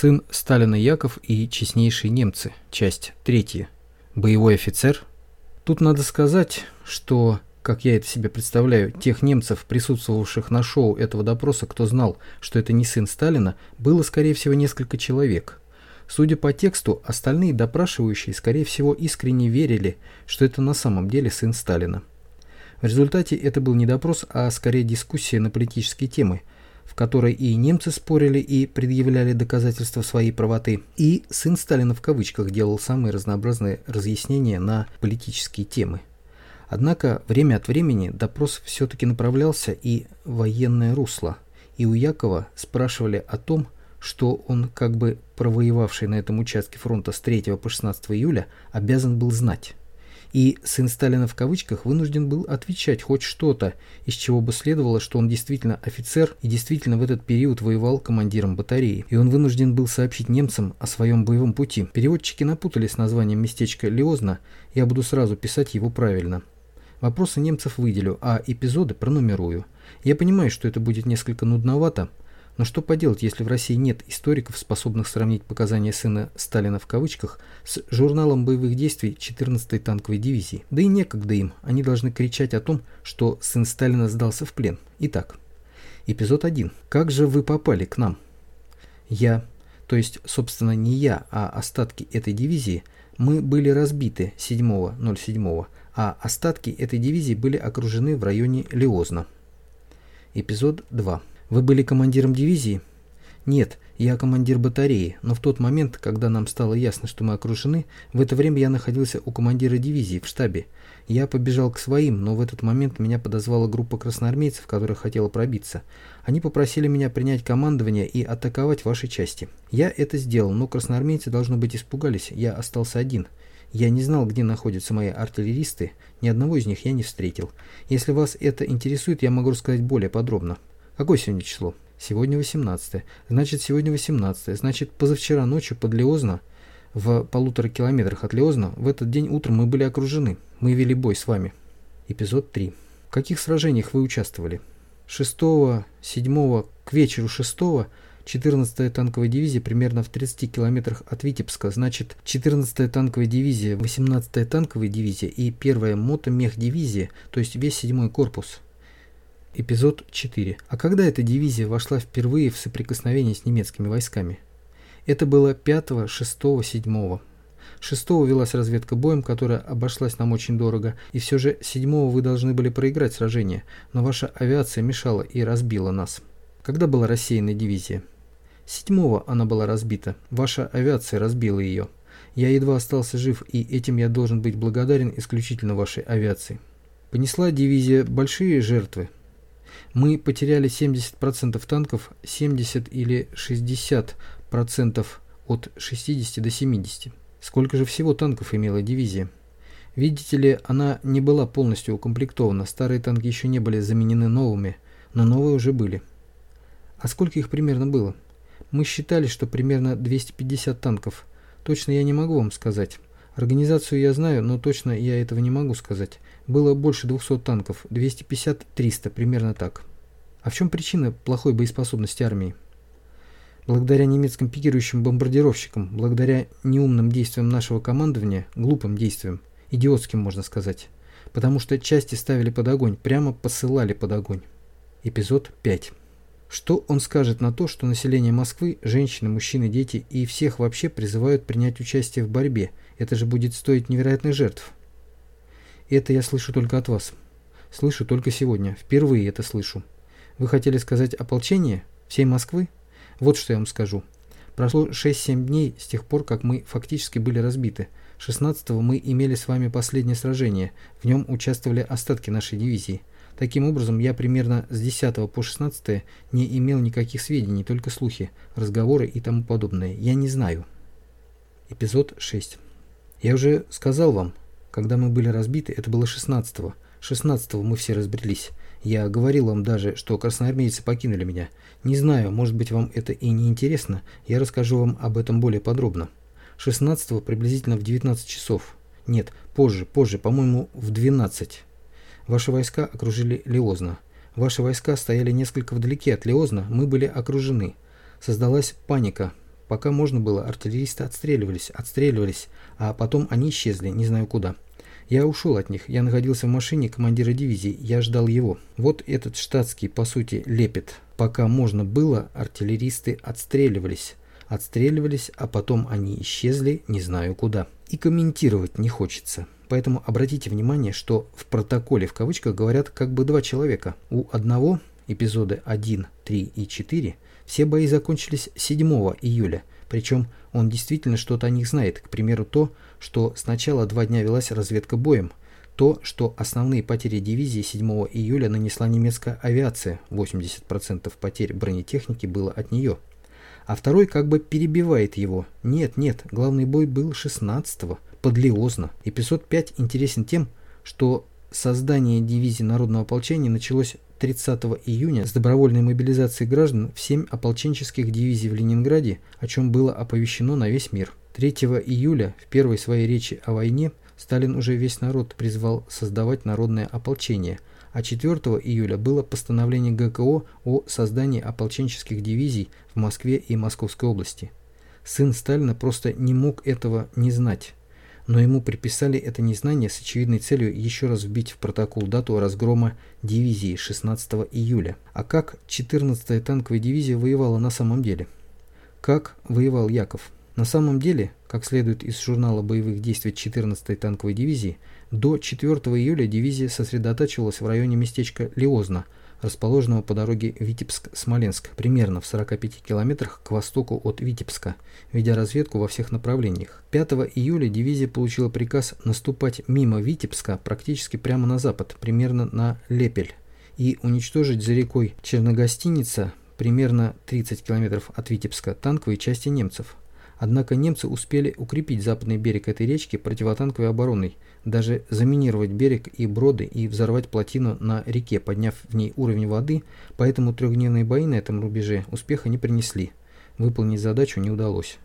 Сын Сталина Яков и честнейшие немцы. Часть третья. Боевой офицер. Тут надо сказать, что, как я это себе представляю, тех немцев, присутствовавших на шоу этого допроса, кто знал, что это не сын Сталина, было, скорее всего, несколько человек. Судя по тексту, остальные допрашивающие, скорее всего, искренне верили, что это на самом деле сын Сталина. В результате это был не допрос, а скорее дискуссия на политические темы – в которой и немцы спорили и предъявляли доказательства своей правоты, и сын Сталина в кавычках делал самые разнообразные разъяснения на политические темы. Однако время от времени допрос все-таки направлялся и военное русло, и у Якова спрашивали о том, что он, как бы провоевавший на этом участке фронта с 3 по 16 июля, обязан был знать. И сын Сталина в кавычках вынужден был отвечать хоть что-то, из чего бы следовало, что он действительно офицер и действительно в этот период воевал командиром батареи. И он вынужден был сообщить немцам о своем боевом пути. Переводчики напутали с названием местечка Лиозна, я буду сразу писать его правильно. Вопросы немцев выделю, а эпизоды пронумерую. Я понимаю, что это будет несколько нудновато, но что поделать, если в России нет историков, способных сравнить показания сына Сталина в кавычках с журналом боевых действий 14-й танковой дивизии? Да и некогда им, они должны кричать о том, что сын Сталина сдался в плен. Итак, эпизод 1. Как же вы попали к нам? Я, то есть, собственно, не я, а остатки этой дивизии, мы были разбиты 7.07, а остатки этой дивизии были окружены в районе Лиозна. Эпизод 2. Вы были командиром дивизии? Нет, я командир батареи, но в тот момент, когда нам стало ясно, что мы окружены, в это время я находился у командира дивизии в штабе. Я побежал к своим, но в этот момент меня подозвала группа красноармейцев, которая хотела пробиться. Они попросили меня принять командование и атаковать ваши части. Я это сделал, но красноармейцы, должно быть, испугались, я остался один. Я не знал, где находятся мои артиллеристы, ни одного из них я не встретил. Если вас это интересует, я могу рассказать более подробно. Какое сегодня число? Сегодня 18. Значит, сегодня 18. Значит, позавчера ночью под Леозно, в полутора километрах от Леозна, в этот день утром мы были окружены. Мы вели бой с вами. Эпизод 3. В каких сражениях вы участвовали? 6, 7 к вечеру 6 14-я танковая дивизия примерно в 30 километрах от Витебска, значит 14-я танковая дивизия, 18-я танковая дивизия и 1-я мотомех-дивизия, то есть весь 7-й корпус. Эпизод 4. А когда эта дивизия вошла впервые в соприкосновение с немецкими войсками? Это было 5, 6, 7. 6 велась разведка боем, которая обошлась нам очень дорого, и все же 7 вы должны были проиграть сражение, но ваша авиация мешала и разбила нас. Когда была рассеяна дивизия? 7 она была разбита, ваша авиация разбила ее. Я едва остался жив, и этим я должен быть благодарен исключительно вашей авиации. Понесла дивизия большие жертвы, мы потеряли 70% танков, 70 или 60% от 60 до 70. Сколько же всего танков имела дивизия? Видите ли, она не была полностью укомплектована, старые танки еще не были заменены новыми, но новые уже были. А сколько их примерно было? Мы считали, что примерно 250 танков. Точно я не могу вам сказать. Организацию я знаю, но точно я этого не могу сказать. Было больше 200 танков, 250-300, примерно так. А в чем причина плохой боеспособности армии? Благодаря немецким пикирующим бомбардировщикам, благодаря неумным действиям нашего командования, глупым действиям, идиотским можно сказать, потому что части ставили под огонь, прямо посылали под огонь. Эпизод 5. Что он скажет на то, что население Москвы, женщины, мужчины, дети и всех вообще призывают принять участие в борьбе? Это же будет стоить невероятных жертв. Это я слышу только от вас. Слышу только сегодня. Впервые это слышу. Вы хотели сказать ополчение? Всей Москвы? Вот что я вам скажу. Прошло 6-7 дней с тех пор, как мы фактически были разбиты. 16-го мы имели с вами последнее сражение. В нем участвовали остатки нашей дивизии. Таким образом, я примерно с 10 по 16 не имел никаких сведений, только слухи, разговоры и тому подобное. Я не знаю. Эпизод 6. Я уже сказал вам, когда мы были разбиты, это было 16-го. 16-го мы все разбрелись. Я говорил вам даже, что красноармейцы покинули меня. Не знаю, может быть вам это и не интересно, я расскажу вам об этом более подробно. 16 приблизительно в 19 часов. Нет, позже, позже, по-моему, в 12. Ваши войска окружили Леозно. Ваши войска стояли несколько вдалеке от Леозна, мы были окружены. Создалась паника. Пока можно было, артиллеристы отстреливались, отстреливались, а потом они исчезли, не знаю куда. Я ушел от них, я находился в машине командира дивизии, я ждал его. Вот этот штатский, по сути, лепет. Пока можно было, артиллеристы отстреливались. Отстреливались, а потом они исчезли, не знаю куда. И комментировать не хочется. Поэтому обратите внимание, что в протоколе в кавычках говорят как бы два человека. У одного, эпизоды 1, 3 и 4, все бои закончились 7 июля. Причем он действительно что-то о них знает. К примеру, то, что сначала два дня велась разведка боем, то, что основные потери дивизии 7 июля нанесла немецкая авиация, 80% потерь бронетехники было от нее. А второй как бы перебивает его. Нет, нет, главный бой был 16-го, под Лиозно. Эпизод 5 интересен тем, что создание дивизии народного ополчения началось 30 июня с добровольной мобилизации граждан в 7 ополченческих дивизий в Ленинграде, о чем было оповещено на весь мир. 3 июля в первой своей речи о войне Сталин уже весь народ призвал создавать народное ополчение, а 4 июля было постановление ГКО о создании ополченческих дивизий в Москве и Московской области. Сын Сталина просто не мог этого не знать но ему приписали это незнание с очевидной целью еще раз вбить в протокол дату разгрома дивизии 16 июля. А как 14-я танковая дивизия воевала на самом деле? Как воевал Яков? На самом деле, как следует из журнала боевых действий 14-й танковой дивизии, до 4 июля дивизия сосредотачивалась в районе местечка Лиозна – расположенного по дороге Витебск-Смоленск, примерно в 45 километрах к востоку от Витебска, ведя разведку во всех направлениях. 5 июля дивизия получила приказ наступать мимо Витебска практически прямо на запад, примерно на Лепель, и уничтожить за рекой Черногостиница, примерно 30 километров от Витебска, танковые части немцев. Однако немцы успели укрепить западный берег этой речки противотанковой обороной, даже заминировать берег и броды и взорвать плотину на реке, подняв в ней уровень воды, поэтому трехдневные бои на этом рубеже успеха не принесли. Выполнить задачу не удалось.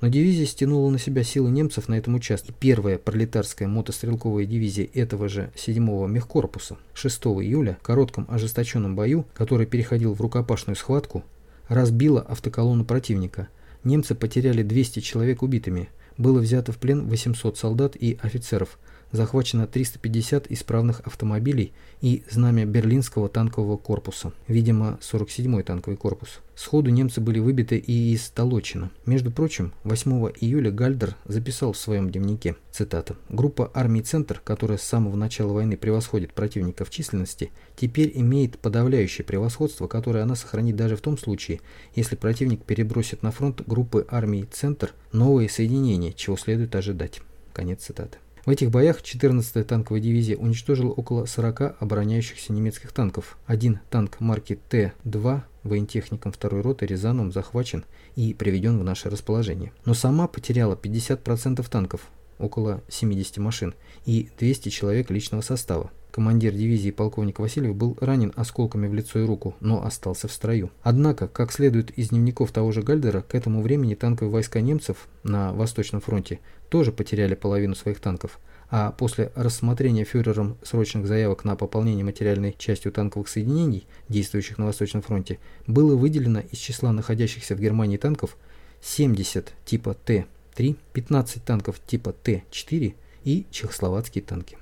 Но дивизия стянула на себя силы немцев на этом участке. Первая пролетарская мотострелковая дивизия этого же 7-го мехкорпуса 6 июля в коротком ожесточенном бою, который переходил в рукопашную схватку, разбила автоколонну противника – Немцы потеряли 200 человек убитыми, было взято в плен 800 солдат и офицеров, захвачено 350 исправных автомобилей и знамя Берлинского танкового корпуса, видимо, 47-й танковый корпус. Сходу немцы были выбиты и из Толочина. Между прочим, 8 июля Гальдер записал в своем дневнике, цитата, «Группа армий «Центр», которая с самого начала войны превосходит противника в численности, теперь имеет подавляющее превосходство, которое она сохранит даже в том случае, если противник перебросит на фронт группы армий «Центр» новые соединения, чего следует ожидать». Конец цитаты. В этих боях 14-я танковая дивизия уничтожила около 40 обороняющихся немецких танков. Один танк марки Т-2 воентехником второй роты Рязановым захвачен и приведен в наше расположение. Но сама потеряла 50% танков, около 70 машин, и 200 человек личного состава. Командир дивизии полковник Васильев был ранен осколками в лицо и руку, но остался в строю. Однако, как следует из дневников того же Гальдера, к этому времени танковые войска немцев на Восточном фронте тоже потеряли половину своих танков, а после рассмотрения фюрером срочных заявок на пополнение материальной частью танковых соединений, действующих на Восточном фронте, было выделено из числа находящихся в Германии танков 70 типа Т-3, 15 танков типа Т-4 и чехословацкие танки.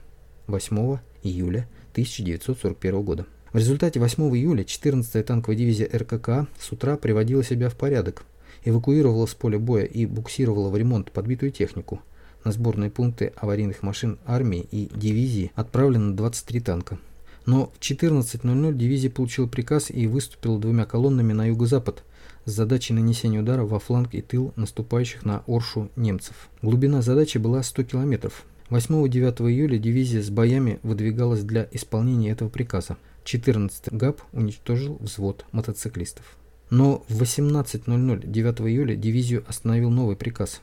8 июля 1941 года. В результате 8 июля 14-я танковая дивизия РКК с утра приводила себя в порядок, эвакуировала с поля боя и буксировала в ремонт подбитую технику. На сборные пункты аварийных машин армии и дивизии отправлено 23 танка. Но в 14.00 дивизия получила приказ и выступила двумя колоннами на юго-запад с задачей нанесения удара во фланг и тыл наступающих на Оршу немцев. Глубина задачи была 100 километров. 8-9 июля дивизия с боями выдвигалась для исполнения этого приказа. 14 ГАП уничтожил взвод мотоциклистов. Но в 18.00 9 июля дивизию остановил новый приказ.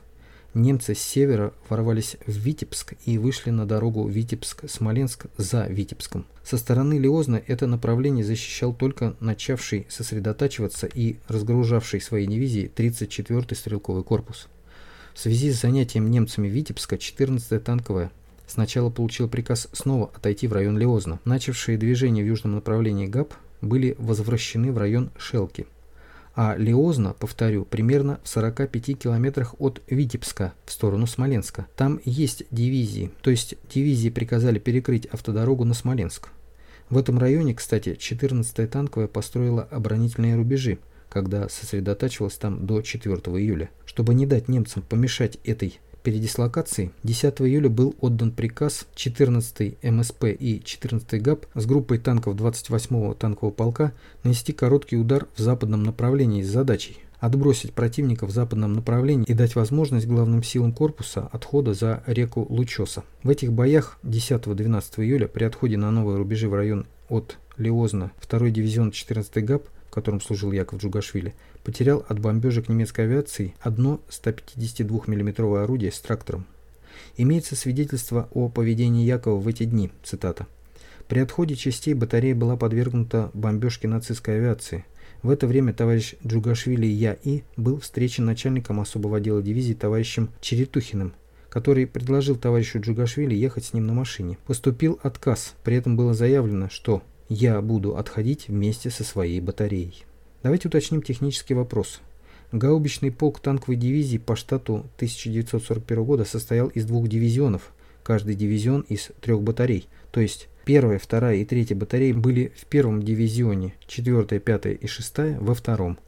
Немцы с севера ворвались в Витебск и вышли на дорогу Витебск-Смоленск за Витебском. Со стороны Лиозна это направление защищал только начавший сосредотачиваться и разгружавший свои дивизии 34-й стрелковый корпус. В связи с занятием немцами Витебска 14-я танковая сначала получила приказ снова отойти в район Леозна. Начавшие движение в южном направлении ГАП были возвращены в район Шелки. а Леозно, повторю, примерно в 45 километрах от Витебска в сторону Смоленска. Там есть дивизии, то есть дивизии приказали перекрыть автодорогу на Смоленск. В этом районе, кстати, 14-я танковая построила оборонительные рубежи, когда сосредотачивалась там до 4 июля. Чтобы не дать немцам помешать этой передислокации 10 июля был отдан приказ 14 МСП и 14 ГАП с группой танков 28-го танкового полка нанести короткий удар в западном направлении с задачей отбросить противника в западном направлении и дать возможность главным силам корпуса отхода за реку Лучоса. В этих боях 10-12 июля при отходе на новые рубежи в район от Леозна 2 дивизион 14 ГАП, в котором служил Яков Джугашвили, потерял от бомбежек немецкой авиации одно 152 миллиметровое орудие с трактором. Имеется свидетельство о поведении Якова в эти дни, цитата. При отходе частей батарея была подвергнута бомбежке нацистской авиации. В это время товарищ Джугашвили Я И был встречен начальником особого отдела дивизии товарищем Черетухиным, который предложил товарищу Джугашвили ехать с ним на машине. Поступил отказ, при этом было заявлено, что «я буду отходить вместе со своей батареей». Давайте уточним технический вопрос. Гаубичный полк танковой дивизии по штату 1941 года состоял из двух дивизионов, каждый дивизион из трех батарей, то есть первая, вторая и третья батареи были в первом дивизионе, четвертая, пятая и шестая во втором.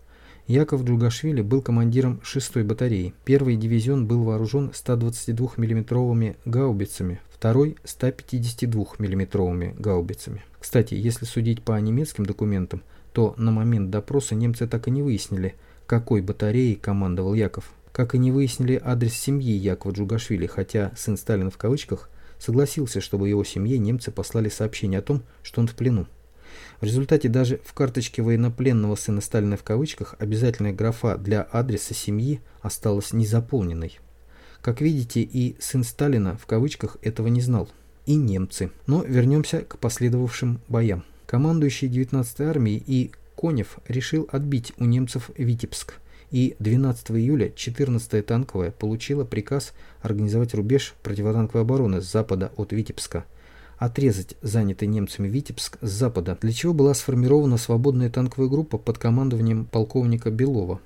Яков Джугашвили был командиром шестой батареи. Первый дивизион был вооружен 122 миллиметровыми гаубицами, второй 152 миллиметровыми гаубицами. Кстати, если судить по немецким документам, то на момент допроса немцы так и не выяснили, какой батареей командовал Яков. Как и не выяснили адрес семьи Якова Джугашвили, хотя сын Сталина в кавычках согласился, чтобы его семье немцы послали сообщение о том, что он в плену. В результате даже в карточке военнопленного сына Сталина в кавычках обязательная графа для адреса семьи осталась незаполненной. Как видите, и сын Сталина в кавычках этого не знал. И немцы. Но вернемся к последовавшим боям. Командующий 19-й армией и Конев решил отбить у немцев Витебск, и 12 июля 14-я танковая получила приказ организовать рубеж противотанковой обороны с запада от Витебска, отрезать занятый немцами Витебск с запада, для чего была сформирована свободная танковая группа под командованием полковника Белова.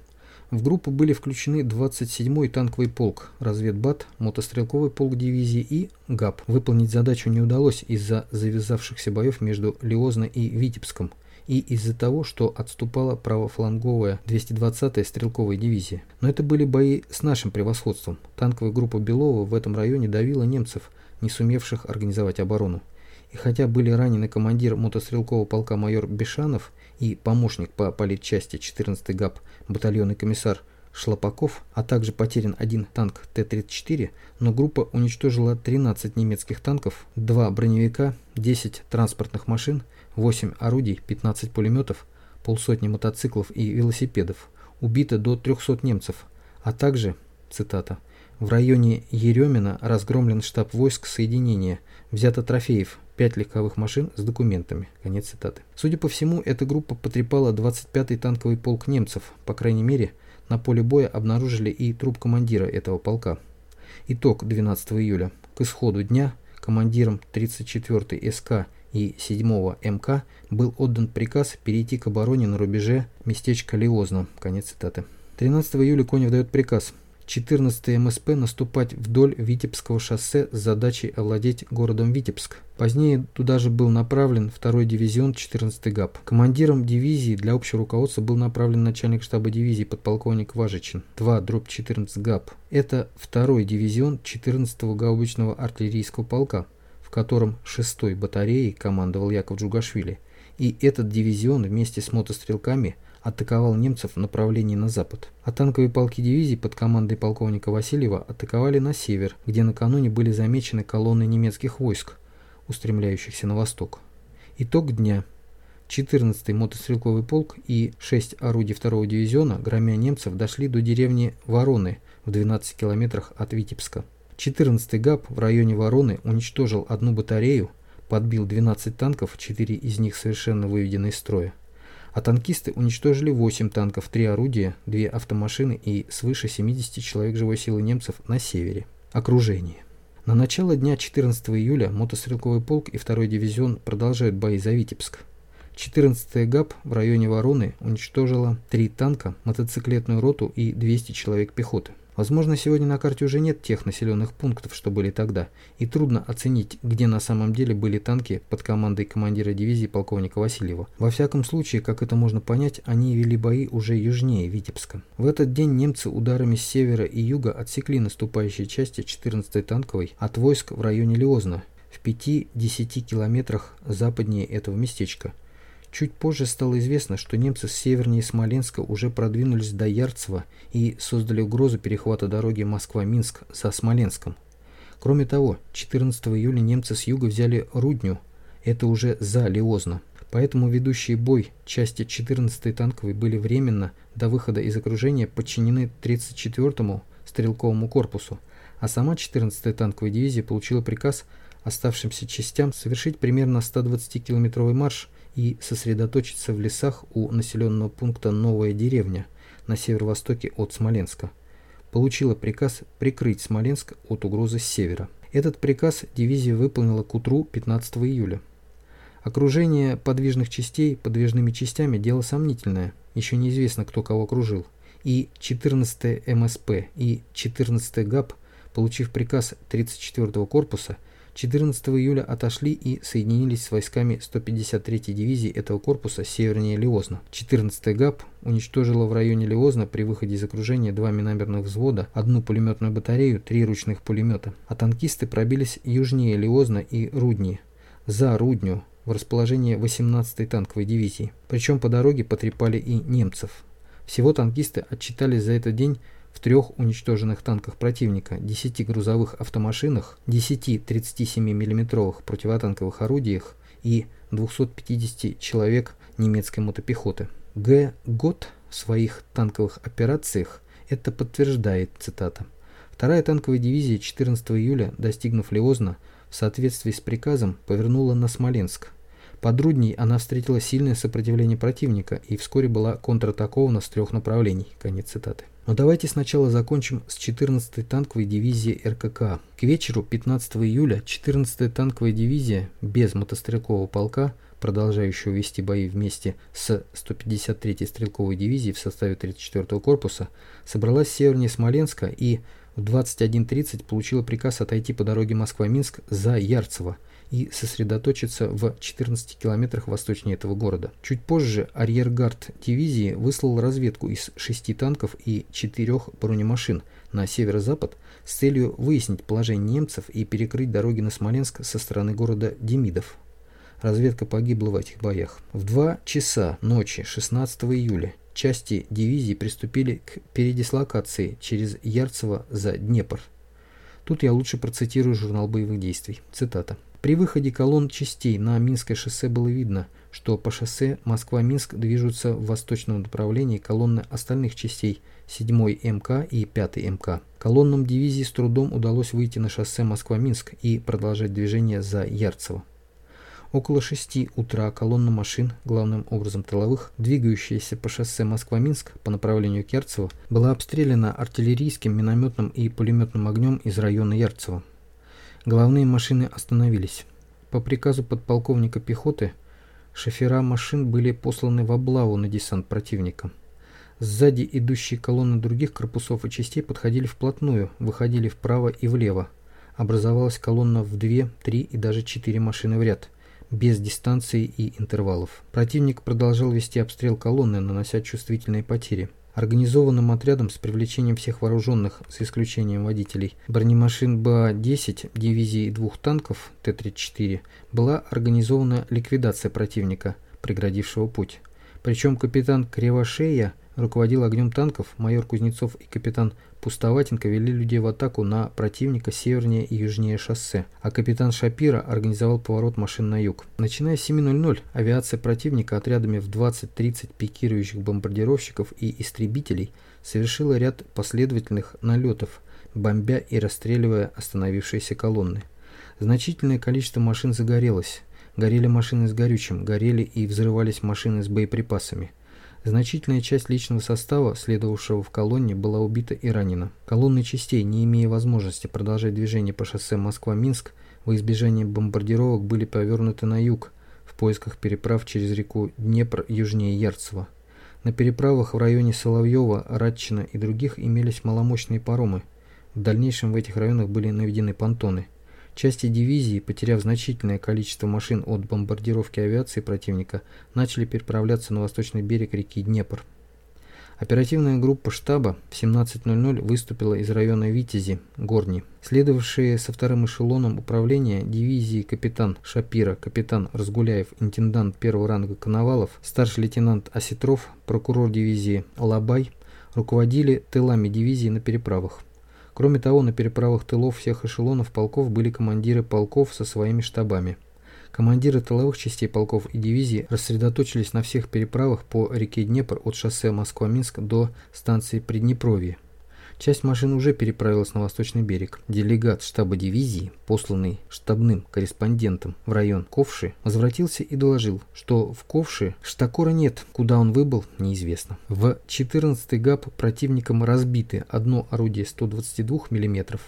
В группу были включены 27-й танковый полк, разведбат, мотострелковый полк дивизии и ГАП. Выполнить задачу не удалось из-за завязавшихся боев между Лиозно и Витебском и из-за того, что отступала правофланговая 220-я стрелковая дивизия. Но это были бои с нашим превосходством. Танковая группа Белова в этом районе давила немцев, не сумевших организовать оборону. И хотя были ранены командир мотострелкового полка майор Бешанов и помощник по политчасти 14-й ГАП батальонный комиссар Шлопаков, а также потерян один танк Т-34, но группа уничтожила 13 немецких танков, 2 броневика, 10 транспортных машин, 8 орудий, 15 пулеметов, полсотни мотоциклов и велосипедов. Убито до 300 немцев, а также, цитата, в районе Еремина разгромлен штаб войск соединения, взято трофеев, 5 легковых машин с документами. Конец цитаты. Судя по всему, эта группа потрепала 25-й танковый полк немцев. По крайней мере, на поле боя обнаружили и труп командира этого полка. Итог 12 июля. К исходу дня командиром 34-й СК и 7-го МК был отдан приказ перейти к обороне на рубеже местечка Лиозно. Конец цитаты. 13 июля Конев дает приказ 14 МСП наступать вдоль Витебского шоссе с задачей овладеть городом Витебск. Позднее туда же был направлен 2 дивизион 14 ГАП. Командиром дивизии для общего руководства был направлен начальник штаба дивизии подполковник Важичин. 2 дробь 14 ГАП. Это 2 дивизион 14-го гаубичного артиллерийского полка, в котором 6-й батареей командовал Яков Джугашвили. И этот дивизион вместе с мотострелками – атаковал немцев в направлении на запад, а танковые полки дивизии под командой полковника Васильева атаковали на север, где накануне были замечены колонны немецких войск, устремляющихся на восток. Итог дня. 14-й мотострелковый полк и 6 орудий 2-го дивизиона, громя немцев, дошли до деревни Вороны в 12 километрах от Витебска. 14-й ГАП в районе Вороны уничтожил одну батарею, подбил 12 танков, 4 из них совершенно выведены из строя а танкисты уничтожили 8 танков, 3 орудия, 2 автомашины и свыше 70 человек живой силы немцев на севере. Окружение. На начало дня 14 июля мотострелковый полк и 2 дивизион продолжают бои за Витебск. 14-я ГАП в районе Вороны уничтожила три танка, мотоциклетную роту и 200 человек пехоты. Возможно, сегодня на карте уже нет тех населенных пунктов, что были тогда, и трудно оценить, где на самом деле были танки под командой командира дивизии полковника Васильева. Во всяком случае, как это можно понять, они вели бои уже южнее Витебска. В этот день немцы ударами с севера и юга отсекли наступающие части 14-й танковой от войск в районе Лиозна, в 5-10 километрах западнее этого местечка. Чуть позже стало известно, что немцы с севернее Смоленска уже продвинулись до Ярцева и создали угрозу перехвата дороги Москва-Минск за Смоленском. Кроме того, 14 июля немцы с юга взяли Рудню, это уже за Лиозно. Поэтому ведущие бой части 14-й танковой были временно до выхода из окружения подчинены 34-му стрелковому корпусу, а сама 14-я танковая дивизия получила приказ оставшимся частям совершить примерно 120-километровый марш и сосредоточиться в лесах у населенного пункта Новая деревня на северо-востоке от Смоленска. Получила приказ прикрыть Смоленск от угрозы с севера. Этот приказ дивизия выполнила к утру 15 июля. Окружение подвижных частей подвижными частями – дело сомнительное, еще неизвестно, кто кого окружил. И 14 МСП, и 14 ГАП, получив приказ 34-го корпуса – 14 июля отошли и соединились с войсками 153-й дивизии этого корпуса севернее Лиозна. 14-я ГАП уничтожила в районе Лиозна при выходе из окружения два миномерных взвода, одну пулеметную батарею, три ручных пулемета. А танкисты пробились южнее Лиозна и Рудни. За Рудню в расположение 18-й танковой дивизии. Причем по дороге потрепали и немцев. Всего танкисты отчитались за этот день в трех уничтоженных танках противника, 10 грузовых автомашинах, 10 37 миллиметровых противотанковых орудиях и 250 человек немецкой мотопехоты. Г. Гот в своих танковых операциях это подтверждает, цитата. Вторая танковая дивизия 14 июля, достигнув Леозна, в соответствии с приказом повернула на Смоленск. Под Рудней она встретила сильное сопротивление противника и вскоре была контратакована с трех направлений. Конец цитаты. Но давайте сначала закончим с 14-й танковой дивизией РКК. К вечеру 15 июля 14-я танковая дивизия без мотострелкового полка, продолжающего вести бои вместе с 153-й стрелковой дивизией в составе 34-го корпуса, собралась севернее Смоленска и в 21.30 получила приказ отойти по дороге Москва-Минск за Ярцево – и сосредоточиться в 14 километрах восточнее этого города. Чуть позже арьергард дивизии выслал разведку из шести танков и четырех бронемашин на северо-запад с целью выяснить положение немцев и перекрыть дороги на Смоленск со стороны города Демидов. Разведка погибла в этих боях. В 2 часа ночи 16 июля части дивизии приступили к передислокации через Ярцево за Днепр. Тут я лучше процитирую журнал боевых действий. Цитата. При выходе колонн частей на Минское шоссе было видно, что по шоссе Москва-Минск движутся в восточном направлении колонны остальных частей 7-й МК и 5-й МК. Колоннам дивизии с трудом удалось выйти на шоссе Москва-Минск и продолжать движение за Ярцево. Около 6 утра колонна машин, главным образом тыловых, двигающаяся по шоссе Москва-Минск по направлению к Ярцево, была обстреляна артиллерийским, минометным и пулеметным огнем из района Ярцево. Главные машины остановились. По приказу подполковника пехоты шофера машин были посланы в облаву на десант противника. Сзади идущие колонны других корпусов и частей подходили вплотную, выходили вправо и влево. Образовалась колонна в две, три и даже четыре машины в ряд, без дистанции и интервалов. Противник продолжал вести обстрел колонны, нанося чувствительные потери организованным отрядом с привлечением всех вооруженных, с исключением водителей, бронемашин БА-10 дивизии двух танков Т-34, была организована ликвидация противника, преградившего путь. Причем капитан Кривошея руководил огнем танков, майор Кузнецов и капитан Пустоватенко вели людей в атаку на противника севернее и южнее шоссе, а капитан Шапира организовал поворот машин на юг. Начиная с 7.00 авиация противника отрядами в 20-30 пикирующих бомбардировщиков и истребителей совершила ряд последовательных налетов, бомбя и расстреливая остановившиеся колонны. Значительное количество машин загорелось. Горели машины с горючим, горели и взрывались машины с боеприпасами. Значительная часть личного состава, следовавшего в колонне, была убита и ранена. Колонны частей, не имея возможности продолжать движение по шоссе Москва-Минск, во избежание бомбардировок были повернуты на юг, в поисках переправ через реку Днепр южнее Ярцева. На переправах в районе Соловьева, Радчина и других имелись маломощные паромы. В дальнейшем в этих районах были наведены понтоны. Части дивизии, потеряв значительное количество машин от бомбардировки авиации противника, начали переправляться на восточный берег реки Днепр. Оперативная группа штаба в 17.00 выступила из района Витязи, Горни. Следовавшие со вторым эшелоном управления дивизии капитан Шапира, капитан Разгуляев, интендант первого ранга Коновалов, старший лейтенант Осетров, прокурор дивизии Лабай руководили тылами дивизии на переправах. Кроме того, на переправах тылов всех эшелонов полков были командиры полков со своими штабами. Командиры тыловых частей полков и дивизий рассредоточились на всех переправах по реке Днепр от шоссе Москва-Минск до станции Приднепровье. Часть машин уже переправилась на восточный берег. Делегат штаба дивизии, посланный штабным корреспондентом в район Ковши, возвратился и доложил, что в Ковши штакора нет, куда он выбыл, неизвестно. В 14-й ГАП противником разбиты одно орудие 122 мм,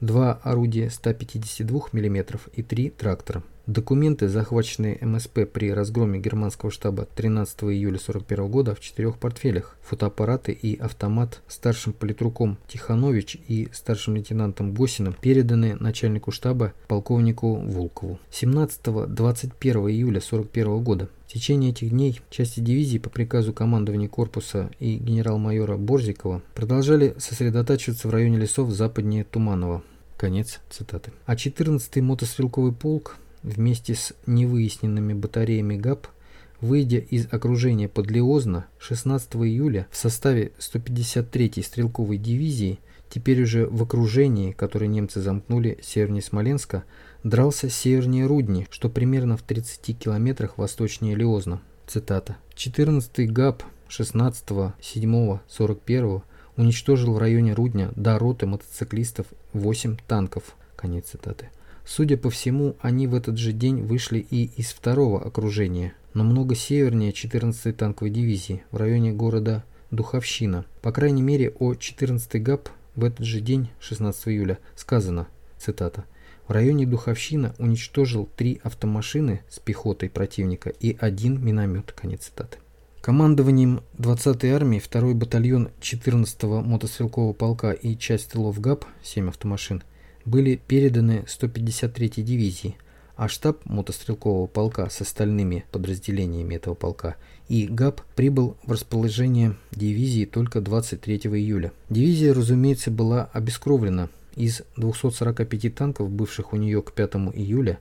два орудия 152 мм и три трактора. Документы, захваченные МСП при разгроме германского штаба 13 июля 1941 года в четырех портфелях, фотоаппараты и автомат старшим политруком Тиханович и старшим лейтенантом Госиным переданы начальнику штаба полковнику Волкову. 17-21 июля 1941 года в течение этих дней части дивизии по приказу командования корпуса и генерал-майора Борзикова продолжали сосредотачиваться в районе лесов западнее Туманова. Конец цитаты. А 14-й мотострелковый полк вместе с невыясненными батареями ГАП, выйдя из окружения Подлеозна 16 июля в составе 153-й стрелковой дивизии, теперь уже в окружении, которое немцы замкнули севернее Смоленска, дрался севернее Рудни, что примерно в 30 километрах восточнее Лиозна. Цитата. 14-й ГАП 16-7-41 уничтожил в районе Рудня до роты мотоциклистов 8 танков. Конец цитаты. Судя по всему, они в этот же день вышли и из второго окружения, но много севернее 14-й танковой дивизии, в районе города Духовщина. По крайней мере, о 14-й ГАП в этот же день, 16 июля, сказано, цитата, в районе Духовщина уничтожил три автомашины с пехотой противника и один миномет. Конец цитаты. Командованием 20-й армии 2-й батальон 14-го мотострелкового полка и часть тылов ГАП, 7 автомашин, были переданы 153-й дивизии, а штаб мотострелкового полка с остальными подразделениями этого полка и ГАП прибыл в расположение дивизии только 23 июля. Дивизия, разумеется, была обескровлена. Из 245 танков, бывших у нее к 5 июля,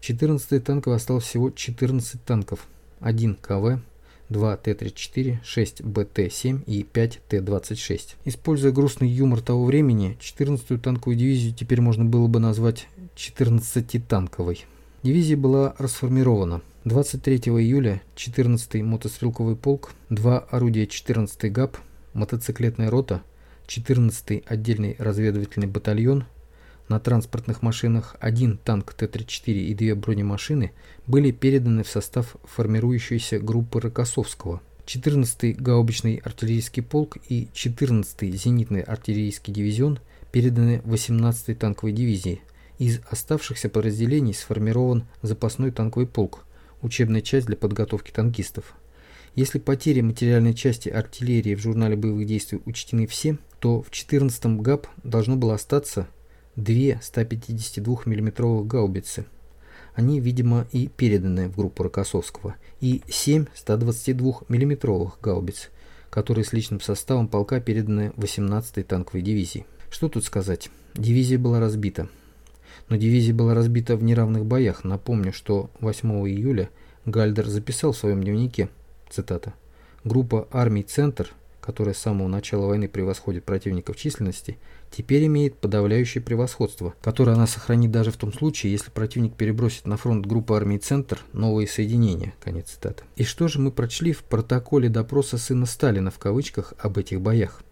в 14-й танковой осталось всего 14 танков, 1 КВ, 2 Т-34, 6 БТ-7 и 5 Т-26. Используя грустный юмор того времени, 14-ю танковую дивизию теперь можно было бы назвать 14-танковой. Дивизия была расформирована. 23 июля 14-й мотострелковый полк, два орудия 14-й ГАП, мотоциклетная рота, 14-й отдельный разведывательный батальон – на транспортных машинах один танк Т-34 и две бронемашины были переданы в состав формирующейся группы Рокоссовского. 14-й гаубичный артиллерийский полк и 14-й зенитный артиллерийский дивизион переданы 18-й танковой дивизии. Из оставшихся подразделений сформирован запасной танковый полк, учебная часть для подготовки танкистов. Если потери материальной части артиллерии в журнале боевых действий учтены все, то в 14-м ГАП должно было остаться две 152 миллиметровых гаубицы. Они, видимо, и переданы в группу Рокоссовского, и 7 122 миллиметровых гаубиц, которые с личным составом полка переданы 18-й танковой дивизии. Что тут сказать? Дивизия была разбита. Но дивизия была разбита в неравных боях. Напомню, что 8 июля Гальдер записал в своем дневнике, цитата, «Группа армий «Центр» которая с самого начала войны превосходит противника в численности, теперь имеет подавляющее превосходство, которое она сохранит даже в том случае, если противник перебросит на фронт группы армий «Центр» новые соединения. Конец цитаты. И что же мы прочли в протоколе допроса сына Сталина в кавычках об этих боях?